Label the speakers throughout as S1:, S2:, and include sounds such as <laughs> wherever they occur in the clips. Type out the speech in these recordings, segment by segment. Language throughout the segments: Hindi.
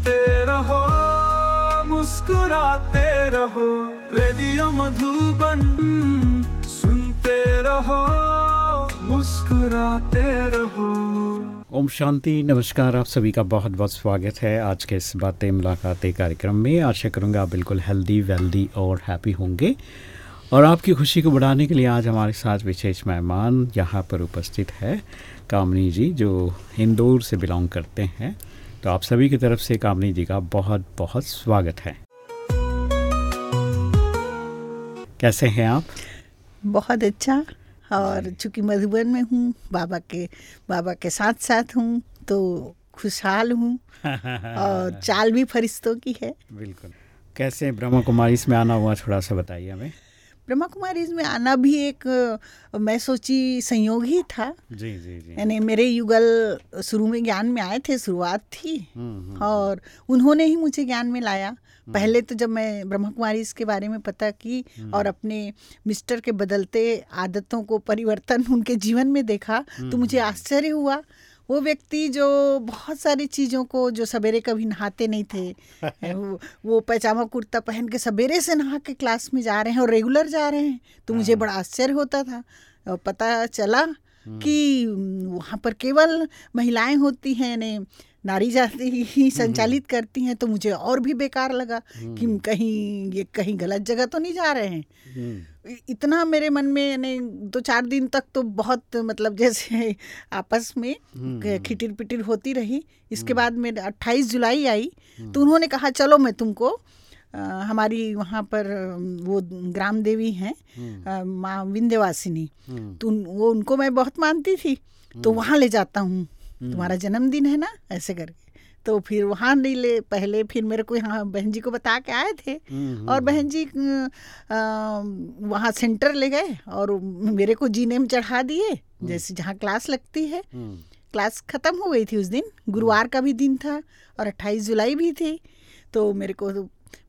S1: सुनते रहो, मुस्कुराते रहो, रेडियो मधुबन सुनते रहो, मुस्कुराते रहो।
S2: ओम शांति, नमस्कार, आप सभी का बहुत बहुत स्वागत है आज के इस बातें, मुलाकातें कार्यक्रम में। आशा करूँगा आप बिल्कुल हेल्दी वेल्दी और हैप्पी होंगे। और आपकी खुशी को बढ़ाने के लिए आज हमारे साथ विशेष मेहमान यहाँ पर उपस्थित है। कामनी जी, जो इंदौर से बिलोंग करते हैं। तो आप सभी की तरफ़ से कामनी जी का बहुत बहुत स्वागत है। कैसे हैं आप?
S3: बहुत अच्छा और चूँकि मधुबन में हूँ बाबा के बाबा के साथ साथ हूँ तो खुशहाल हूँ <laughs> और चाल भी फरिश्तों की है।
S2: बिल्कुल। कैसे ब्रह्मा कुमारी? इसमें आना हुआ थोड़ा सा बताइए हमें।
S3: ब्रह्मा कुमारी इसमें आना भी एक मैं सोची संयोग ही था।
S2: जी जी जी।
S3: यानी मेरे युगल शुरू में ज्ञान में आए थे शुरुआत थी।
S2: हम्म, हम्म,
S3: और उन्होंने ही मुझे ज्ञान में लाया। पहले तो जब मैं ब्रह्मा कुमारी इसके बारे में पता की और अपने मिस्टर के बदलते आदतों को परिवर्तन उनके जीवन में देखा तो मुझे आश्चर्य हुआ वो व्यक्ति जो बहुत सारी चीज़ों को जो सवेरे कभी नहाते नहीं थे <laughs> वो, वो पैजामा कुर्ता पहन के सवेरे से नहा के क्लास में जा रहे हैं और रेगुलर जा रहे हैं तो मुझे बड़ा आश्चर्य होता था। और पता चला कि वहाँ पर केवल महिलाएँ होती हैं ने नारी जाति ही संचालित करती हैं तो मुझे और भी बेकार लगा कि कहीं ये कहीं गलत जगह तो नहीं जा रहे हैं।
S2: हम्म,
S3: इतना मेरे मन में यानी दो चार दिन तक तो बहुत मतलब जैसे <laughs> आपस में खिटिर पिटिर होती रही। इसके बाद में अट्ठाईस जुलाई आई तो उन्होंने कहा चलो मैं तुमको अ, हमारी वहाँ पर वो ग्राम देवी हैं माँ विंध्यवासिनी।
S2: हम्म,
S3: तो वो उनको मैं बहुत मानती थी तो वहाँ ले जाता हूँ। तुम्हारा जन्मदिन है ना ऐसे करके। तो फिर वहाँ नहीं ले पहले फिर मेरे को यहाँ बहन जी को बता के आए थे।
S2: हम्म,
S3: और बहन जी वहाँ सेंटर ले गए और मेरे को जी नेम चढ़ा दिए जैसे जहाँ क्लास लगती है।
S2: हम्म,
S3: क्लास ख़त्म हो गई थी उस दिन गुरुवार का भी दिन था और अट्ठाईस जुलाई भी थी। तो मेरे को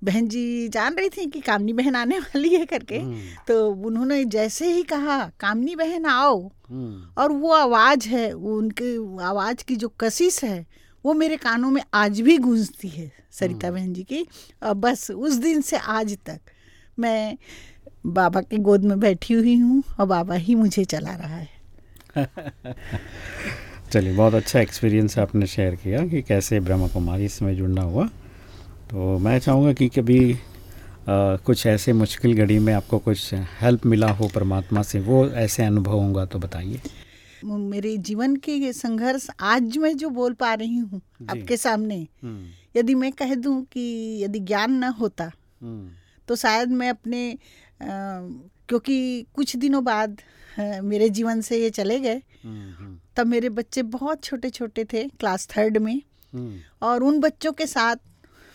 S3: बहन जी जान रही थी कि कामनी बहन आने वाली है करके तो उन्होंने जैसे ही कहा कामनी बहन आओ।
S2: हम्म,
S3: और वो आवाज़ है वो उनके आवाज़ की जो कशिश है वो मेरे कानों में आज भी गूंजती है सरिता बहन जी की। और बस उस दिन से आज तक मैं बाबा की गोद में बैठी हुई हूँ और बाबा ही मुझे चला रहा है। <laughs>
S2: चलिए बहुत अच्छा एक्सपीरियंस आपने शेयर किया कि कैसे ब्रह्मा कुमारी इसमें जुड़ना हुआ। तो मैं चाहूँगा कि कभी अ, कुछ ऐसे मुश्किल घड़ी में आपको कुछ हेल्प मिला हो परमात्मा से वो ऐसे अनुभव होगा तो बताइए।
S3: मेरे जीवन के ये संघर्ष आज मैं जो बोल पा रही हूँ आपके सामने
S2: हम्म,
S3: यदि मैं कह दूँ कि यदि ज्ञान न होता
S2: हम्म,
S3: तो शायद मैं अपने अ, क्योंकि कुछ दिनों बाद अ, मेरे जीवन से ये चले गए।
S2: हम्म,
S3: तब मेरे बच्चे बहुत छोटे छोटे थे क्लास थर्ड में। और उन बच्चों के साथ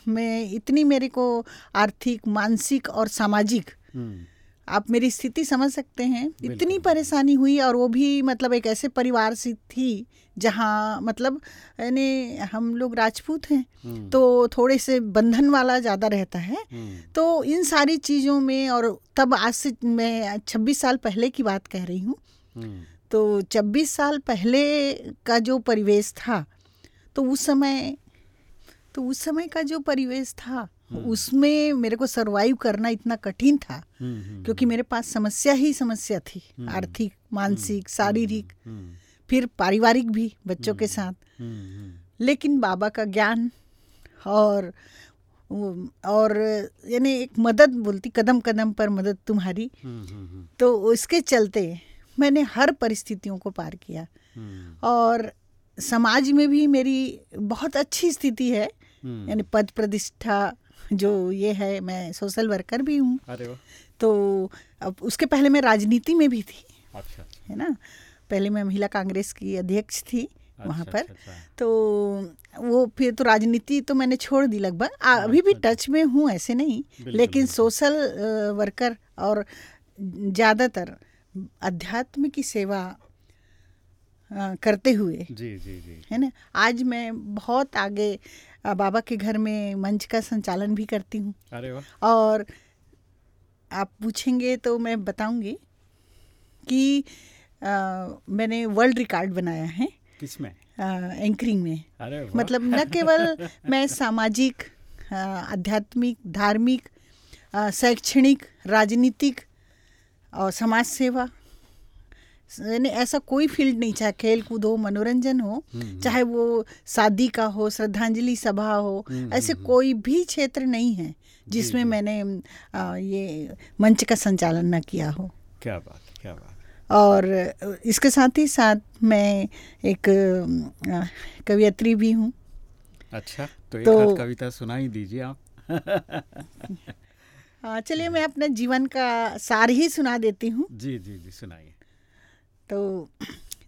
S3: मैं इतनी मेरे को आर्थिक मानसिक और सामाजिक
S2: हम्म,
S3: आप मेरी स्थिति समझ सकते हैं। इतनी परेशानी हुई और वो भी मतलब एक ऐसे परिवार से थी जहाँ मतलब यानी हम लोग राजपूत हैं
S2: हम्म,
S3: तो थोड़े से बंधन वाला ज़्यादा रहता है।
S2: हम्म,
S3: तो इन सारी चीज़ों में और तब आज से मैं छब्बीस साल पहले की बात कह रही हूँ। तो छब्बीस साल पहले का जो परिवेश था तो उस समय तो उस समय का जो परिवेश था उसमें मेरे को सरवाइव करना इतना कठिन था
S2: हम्म, हम्म,
S3: क्योंकि मेरे पास समस्या ही समस्या थी आर्थिक मानसिक शारीरिक
S2: हम्म,
S3: फिर पारिवारिक भी बच्चों के साथ।
S2: हम्म, हम्म,
S3: लेकिन बाबा का ज्ञान और और यानी एक मदद बोलती कदम कदम पर मदद तुम्हारी।
S2: हम्म, हम्म,
S3: तो उसके चलते मैंने हर परिस्थितियों को पार किया।
S2: हम्म,
S3: और समाज में भी मेरी बहुत अच्छी स्थिति है
S2: हम्म,
S3: यानी पद प्रतिष्ठा जो ये है मैं सोशल वर्कर भी हूँ। तो अब उसके पहले मैं राजनीति में भी थी
S2: अच्छा।
S3: है ना? पहले मैं महिला कांग्रेस की अध्यक्ष थी वहाँ
S2: अच्छा,
S3: पर।
S2: अच्छा, अच्छा।
S3: तो वो फिर तो राजनीति तो मैंने छोड़ दी लगभग। आ- अभी भी टच में हूँ ऐसे नहीं। लेकिन सोशल वर्कर और ज़्यादातर अध्यात्म की सेवा करते हुए
S2: जी जी जी।
S3: है ना? आज मैं बहुत आगे बाबा के घर में मंच का संचालन भी करती हूँ। और आप पूछेंगे तो मैं बताऊँगी कि अ, मैंने वर्ल्ड रिकॉर्ड बनाया है
S2: किसमें
S3: एंकरिंग में।
S2: अरे
S3: मतलब न केवल मैं सामाजिक आध्यात्मिक धार्मिक शैक्षणिक राजनीतिक और समाज सेवा यानी ऐसा कोई फ़ील्ड नहीं चाहे खेल कूद हो मनोरंजन हो चाहे वो शादी का हो श्रद्धांजलि सभा हो ऐसे कोई भी क्षेत्र नहीं है जिसमें मैंने अ, ये मंच का संचालन न किया हो।
S2: क्या बात क्या बात।
S3: और इसके साथ ही साथ मैं एक कवियत्री भी हूँ।
S2: अच्छा तो एक
S3: तो-
S2: कविता सुनाई दीजिए आप।
S3: हाँ, चलिए मैं अपने जीवन का सार ही सुना देती हूँ।
S2: जी जी जी सुनाइए।
S3: तो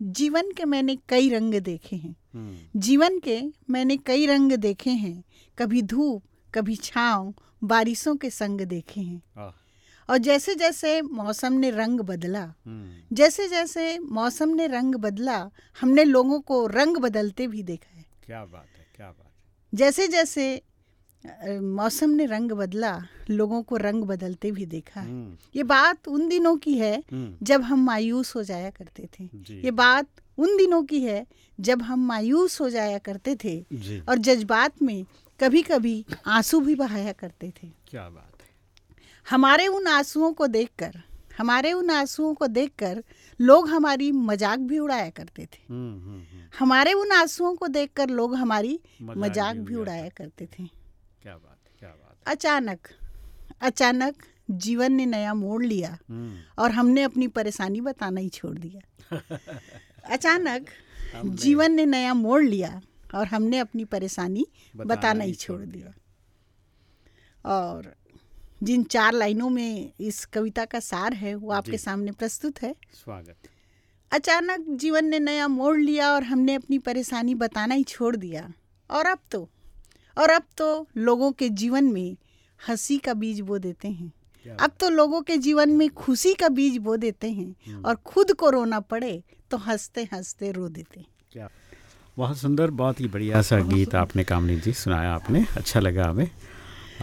S3: जीवन के मैंने कई रंग देखे हैं।
S2: हम्म,
S3: जीवन के मैंने कई रंग देखे हैं। कभी धूप कभी छाँव बारिशों के संग देखे हैं। और जैसे जैसे मौसम ने रंग बदला
S2: हम्म,
S3: जैसे जैसे मौसम ने रंग बदला हमने लोगों को रंग बदलते भी देखा है।
S2: क्या बात है क्या बात है।
S3: जैसे जैसे मौसम ने रंग बदला लोगों को रंग बदलते भी देखा। है
S2: हम्म,
S3: ये बात उन दिनों की है
S2: हम्म,
S3: जब हम मायूस हो जाया करते थे। ये बात उन दिनों की है जब हम मायूस हो जाया करते थे और जज्बात में कभी कभी आँसू भी बहाया करते थे।
S2: क्या बात है।
S3: हमारे उन आंसुओं को देखकर हमारे उन आंसुओं को देखकर लोग हमारी मज़ाक भी उड़ाया करते थे।
S2: हम्म, हम्म, हम्म,
S3: हमारे उन आंसुओं को देखकर लोग हमारी
S2: मज़ाक भी उड़ाया
S3: करते थे।
S2: क्या बात है क्या बात है।
S3: अचानक अचानक जीवन ने नया मोड़ लिया
S2: हम्म,
S3: और हमने अपनी परेशानी बताना ही छोड़ दिया। <laughs> अचानक जीवन ने नया मोड़ लिया और हमने अपनी परेशानी
S2: बताना ही
S3: छोड़ दिया। और जिन चार लाइनों में इस कविता का सार है वो आपके सामने प्रस्तुत है।
S2: स्वागत।
S3: अचानक जीवन ने नया मोड़ लिया और हमने अपनी परेशानी बताना ही छोड़ दिया। और अब तो और अब तो लोगों के जीवन में हँसी का बीज बो देते हैं। अब तो लोगों के जीवन में खुशी का बीज बो देते हैं और खुद को रोना पड़े तो हँसते हँसते रो देते हैं।
S2: क्या बहुत सुंदर बहुत ही बढ़िया सा गीत आपने कामनी जी सुनाया आपने अच्छा लगा हमें।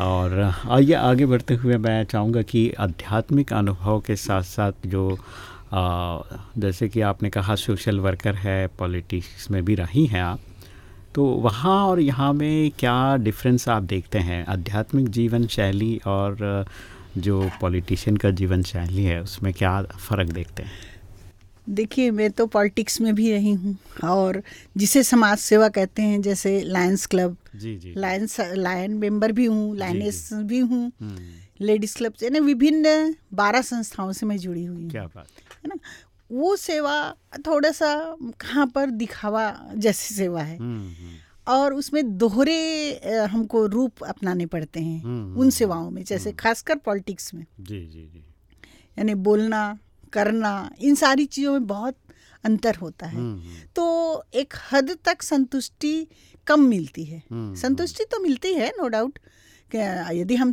S2: और आइए आगे बढ़ते हुए मैं चाहूँगा कि आध्यात्मिक अनुभव के साथ साथ जो आ, जैसे कि आपने कहा सोशल वर्कर है पॉलिटिक्स में भी रही हैं आप। तो वहाँ और यहाँ में क्या डिफरेंस आप देखते हैं? आध्यात्मिक जीवन शैली और जो पॉलिटिशियन का जीवन शैली है उसमें क्या फ़र्क देखते हैं?
S3: देखिए मैं तो पॉलिटिक्स में भी रही हूँ और जिसे समाज सेवा कहते हैं जैसे लायंस क्लब
S2: जी जी।
S3: लायंस लायन मेंबर भी हूँ लायनेस भी हूँ
S2: हम्म,
S3: लेडीज़ क्लब यानी विभिन्न बारह संस्थाओं से मैं जुड़ी हुई हूँ।
S2: क्या बात।
S3: है ना? वो सेवा थोड़ा सा कहाँ पर दिखावा जैसी सेवा है।
S2: हम्म, हम्म,
S3: और उसमें दोहरे हमको रूप अपनाने पड़ते हैं
S2: हम्म,
S3: उन सेवाओं में जैसे खासकर पॉलिटिक्स में।
S2: जी जी जी।
S3: यानी बोलना करना इन सारी चीज़ों में बहुत अंतर होता है। तो एक हद तक संतुष्टि कम मिलती है। संतुष्टि तो मिलती है नो डाउट यदि हम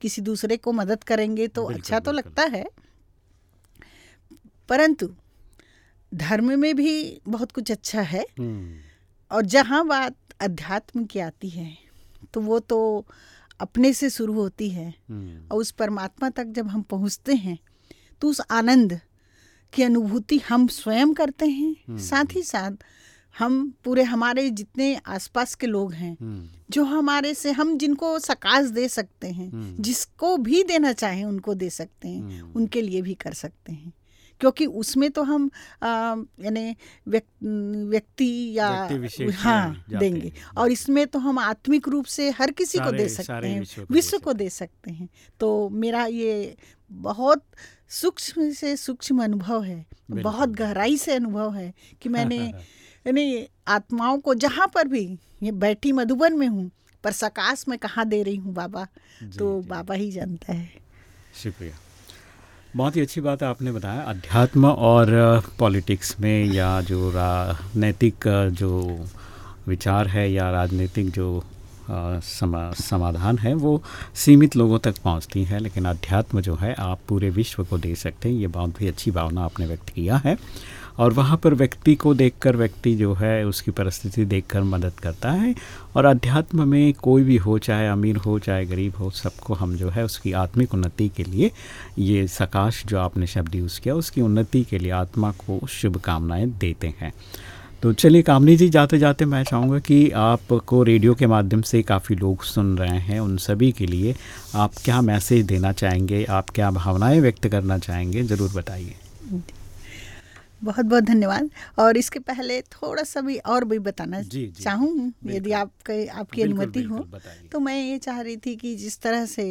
S3: किसी दूसरे को मदद करेंगे तो अच्छा तो लगता है। परंतु धर्म में भी बहुत कुछ अच्छा है।
S2: हम्म,
S3: और जहाँ बात अध्यात्म की आती है तो वो तो अपने से शुरू होती है।
S2: हम्म,
S3: और उस परमात्मा तक जब हम पहुँचते हैं तो उस आनंद की अनुभूति हम स्वयं करते हैं। साथ ही साथ हम पूरे हमारे जितने आसपास के लोग हैं
S2: हम्म,
S3: जो हमारे से हम जिनको सकाश दे सकते हैं
S2: हम्म।
S3: जिसको भी देना चाहें उनको दे सकते हैं
S2: हम्म।
S3: उनके लिए भी कर सकते हैं। क्योंकि उसमें तो हम यानी व्यक- व्यक्ति या
S2: व्यक्ति
S3: हाँ देंगे। और इसमें तो हम आत्मिक रूप से हर किसी को दे सकते हैं
S2: विश्व को दे सकते
S3: हैं। तो मेरा ये बहुत सूक्ष्म से सूक्ष्म अनुभव है बहुत गहराई से अनुभव है कि मैंने <laughs> यानी आत्माओं को जहाँ पर भी ये बैठी मधुबन में हूँ पर सकाश में कहाँ दे रही हूँ बाबा? तो बाबा ही जानता है।
S2: शुक्रिया। बहुत ही अच्छी बात आपने बताया। अध्यात्म और पॉलिटिक्स में या जो राजनीतिक जो विचार है या राजनीतिक जो समा, समाधान है, वो सीमित लोगों तक पहुँचती है, लेकिन अध्यात्म जो है, आप पूरे विश्व को दे सकते हैं। ये बहुत ही अच्छी भावना आपने व्यक्त किया है। और वहाँ पर व्यक्ति को देखकर व्यक्ति जो है उसकी परिस्थिति देखकर मदद करता है। और अध्यात्म में कोई भी हो, चाहे अमीर हो, चाहे गरीब हो, सबको हम जो है उसकी आत्मिक उन्नति के लिए ये सकाश जो आपने शब्द यूज़ किया, उसकी उन्नति के लिए आत्मा को शुभकामनाएँ देते हैं। तो चलिए कामनी जी, जाते जाते मैं चाहूँगा कि आपको रेडियो के माध्यम से काफ़ी लोग सुन रहे हैं, उन सभी के लिए आप क्या मैसेज देना चाहेंगे, आप क्या भावनाएँ व्यक्त करना चाहेंगे, ज़रूर बताइए।
S3: बहुत बहुत धन्यवाद। और इसके पहले थोड़ा सा भी और भी बताना चाहूँ यदि आपके आपकी अनुमति हो तो मैं ये चाह रही थी कि जिस तरह से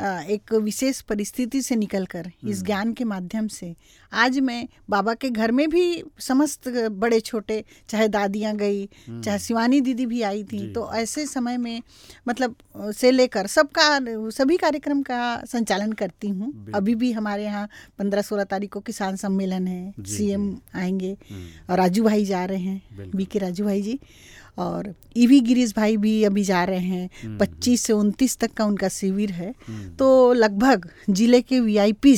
S3: एक विशेष परिस्थिति से निकलकर इस हम्म। ज्ञान के माध्यम से आज मैं बाबा के घर में भी समस्त बड़े छोटे चाहे दादियाँ गई हम्म। चाहे शिवानी दीदी भी आई थी तो ऐसे समय में मतलब से लेकर सबका सभी कार्यक्रम का संचालन करती हूँ अभी भी हमारे यहाँ पंद्रह सोलह तारीख को किसान सम्मेलन है सीएम आएँगे हम्म। और राजू भाई जा रहे हैं बी के राजू भाई जी और ईवी गिरीश भाई भी अभी जा रहे हैं हम्म, पच्चीस से उनतीस तक का उनका शिविर है हम्म। तो लगभग ज़िले के वी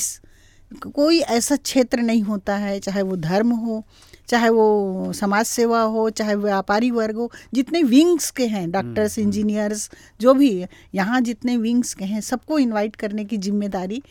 S3: कोई ऐसा क्षेत्र नहीं होता है चाहे वो धर्म हो चाहे वो समाज सेवा हो चाहे व्यापारी वर्ग हो जितने विंग्स के हैं डॉक्टर्स हम्म, इंजीनियर्स जो भी यहाँ जितने विंग्स के हैं सबको इनवाइट करने की ज़िम्मेदारी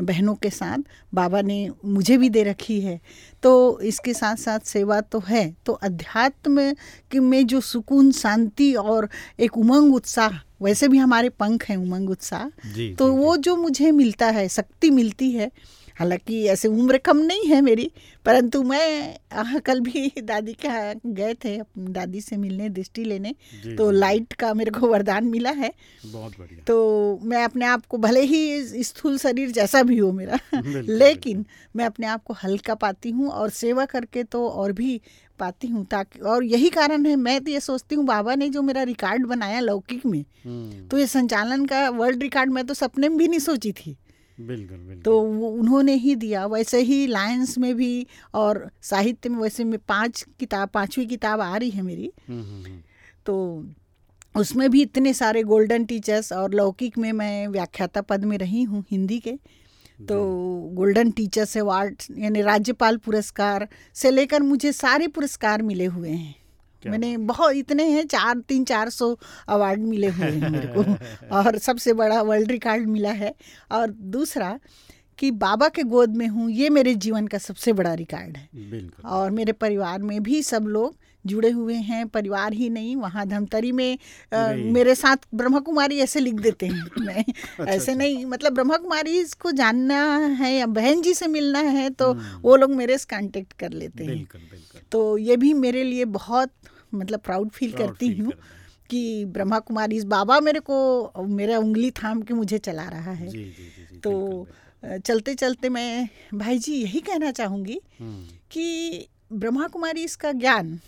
S3: बहनों के साथ बाबा ने मुझे भी दे रखी है। तो इसके साथ साथ सेवा तो है। तो अध्यात्म कि में जो सुकून शांति और एक उमंग उत्साह वैसे भी हमारे पंख हैं उमंग उत्साह। तो जी, वो जी. जो मुझे मिलता है शक्ति मिलती है हालाँकि ऐसे उम्र कम नहीं है मेरी परंतु मैं कल भी <laughs> दादी के गए थे दादी से मिलने दृष्टि लेने तो लाइट का मेरे को वरदान मिला है।
S2: बहुत बढ़िया।
S3: तो मैं अपने आप को भले ही स्थूल शरीर जैसा भी हो मेरा <laughs> लेकिन मैं अपने आप को हल्का पाती हूँ और सेवा करके तो और भी पाती हूँ ताकि और यही कारण है मैं तो ये सोचती हूँ बाबा ने जो मेरा रिकॉर्ड बनाया लौकिक में हम्म। तो ये संचालन का वर्ल्ड रिकॉर्ड मैं तो सपने में भी नहीं सोची थी।
S2: बिल्कुल बिल्कुल।
S3: तो वो उन्होंने ही दिया। वैसे ही लायंस में भी और साहित्य में वैसे में पाँच किताब पांचवी किताब आ रही है मेरी। हम्म, हम्म, हम्म। तो उसमें भी इतने सारे गोल्डन टीचर्स और लौकिक में मैं व्याख्याता पद में रही हूँ हिंदी के। तो गोल्डन टीचर्स अवार्ड यानी राज्यपाल पुरस्कार से लेकर मुझे सारे पुरस्कार मिले हुए हैं। मैंने बहुत इतने हैं चार तीन चार सौ अवार्ड मिले हुए हैं मेरे को। <laughs> और सबसे बड़ा वर्ल्ड रिकॉर्ड मिला है। और दूसरा कि बाबा के गोद में हूँ ये मेरे जीवन का सबसे बड़ा रिकॉर्ड है। और मेरे परिवार में भी सब लोग जुड़े हुए हैं परिवार ही नहीं वहाँ धमतरी में आ, मेरे साथ ब्रह्मा कुमारी ऐसे लिख देते हैं। <laughs> मैं अच्छा, ऐसे अच्छा। नहीं मतलब ब्रह्मा कुमारी को जानना है या बहन जी से मिलना है तो हम्म। वो लोग मेरे से कांटेक्ट कर लेते हैं। तो ये भी मेरे लिए बहुत मतलब प्राउड फील करती हूँ कि ब्रह्मा कुमारी इस बाबा मेरे को मेरा उंगली थाम के मुझे चला रहा है। जी, जी, जी, तो चलते चलते मैं भाई जी यही कहना चाहूँगी हम्म। कि ब्रह्मा कुमारी इसका ज्ञान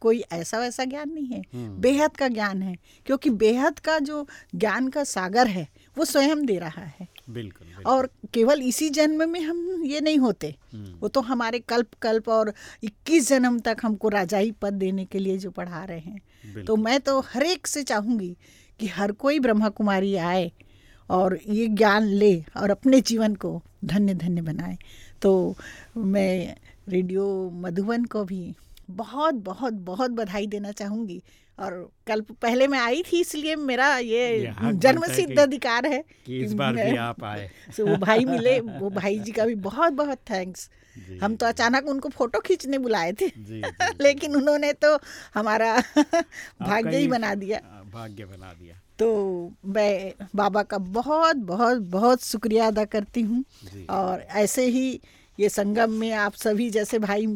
S3: कोई ऐसा वैसा ज्ञान नहीं है। हम्म। बेहद का ज्ञान है क्योंकि बेहद का जो ज्ञान का सागर है वो स्वयं दे रहा है।
S2: बिल्कुल, बिल्कुल।
S3: और केवल इसी जन्म में हम ये नहीं होते। हम्म। वो तो हमारे कल्प कल्प और 21 जन्म तक हमको राजाई पद देने के लिए जो पढ़ा रहे हैं। तो मैं तो हर एक से चाहूँगी कि हर कोई ब्रह्मा कुमारी आए और ये ज्ञान ले और अपने जीवन को धन्य धन्य बनाए। तो मैं रेडियो मधुबन को भी बहुत बहुत बहुत बधाई देना चाहूँगी। और कल पहले मैं आई थी इसलिए मेरा ये जन्म सिद्ध अधिकार है
S2: कि इस बार भी आप आए। <laughs>
S3: तो वो भाई मिले वो भाई जी का भी बहुत बहुत थैंक्स हम तो अचानक उनको फ़ोटो खींचने बुलाए थे जी, जी, <laughs> लेकिन उन्होंने तो हमारा <laughs> भाग्य ही बना दिया।
S2: भाग्य बना दिया।
S3: तो मैं बाबा का बहुत बहुत बहुत शुक्रिया अदा करती हूँ। और ऐसे ही ये संगम में आप सभी जैसे भाई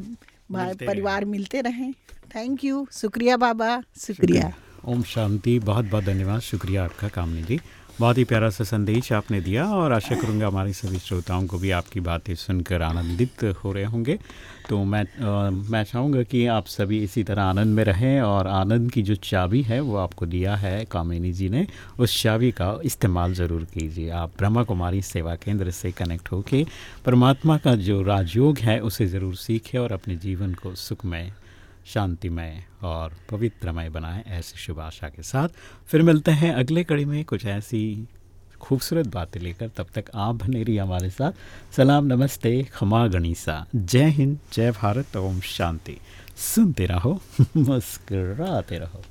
S3: भाई परिवार मिलते रहें। थैंक यू शुक्रिया बाबा शुक्रिया।
S2: ओम शांति। बहुत बहुत धन्यवाद। शुक्रिया आपका कामनी जी।
S4: बहुत ही प्यारा सा संदेश आपने दिया और आशा करूँगा हमारे सभी श्रोताओं को भी आपकी बातें सुनकर आनंदित हो रहे होंगे। तो मैं आ, मैं चाहूँगा कि आप सभी इसी तरह आनंद में रहें और आनंद की जो चाबी है वो आपको दिया है कामिनी जी ने। उस चाबी का इस्तेमाल ज़रूर कीजिए। आप ब्रह्मा कुमारी सेवा केंद्र से कनेक्ट होके परमात्मा का जो राजयोग है उसे ज़रूर सीखें और अपने जीवन को सुखमय शांतिमय और पवित्रमय बनाएँ ऐसी शुभ आशा के साथ। फिर मिलते हैं अगले कड़ी में कुछ ऐसी खूबसूरत बातें लेकर। तब तक आप बने रही हमारे साथ। सलाम, नमस्ते, खमा गणिसा। जय हिंद, जय भारत, ओम शांति। सुनते रहो, <laughs> मुस्कराते रहो।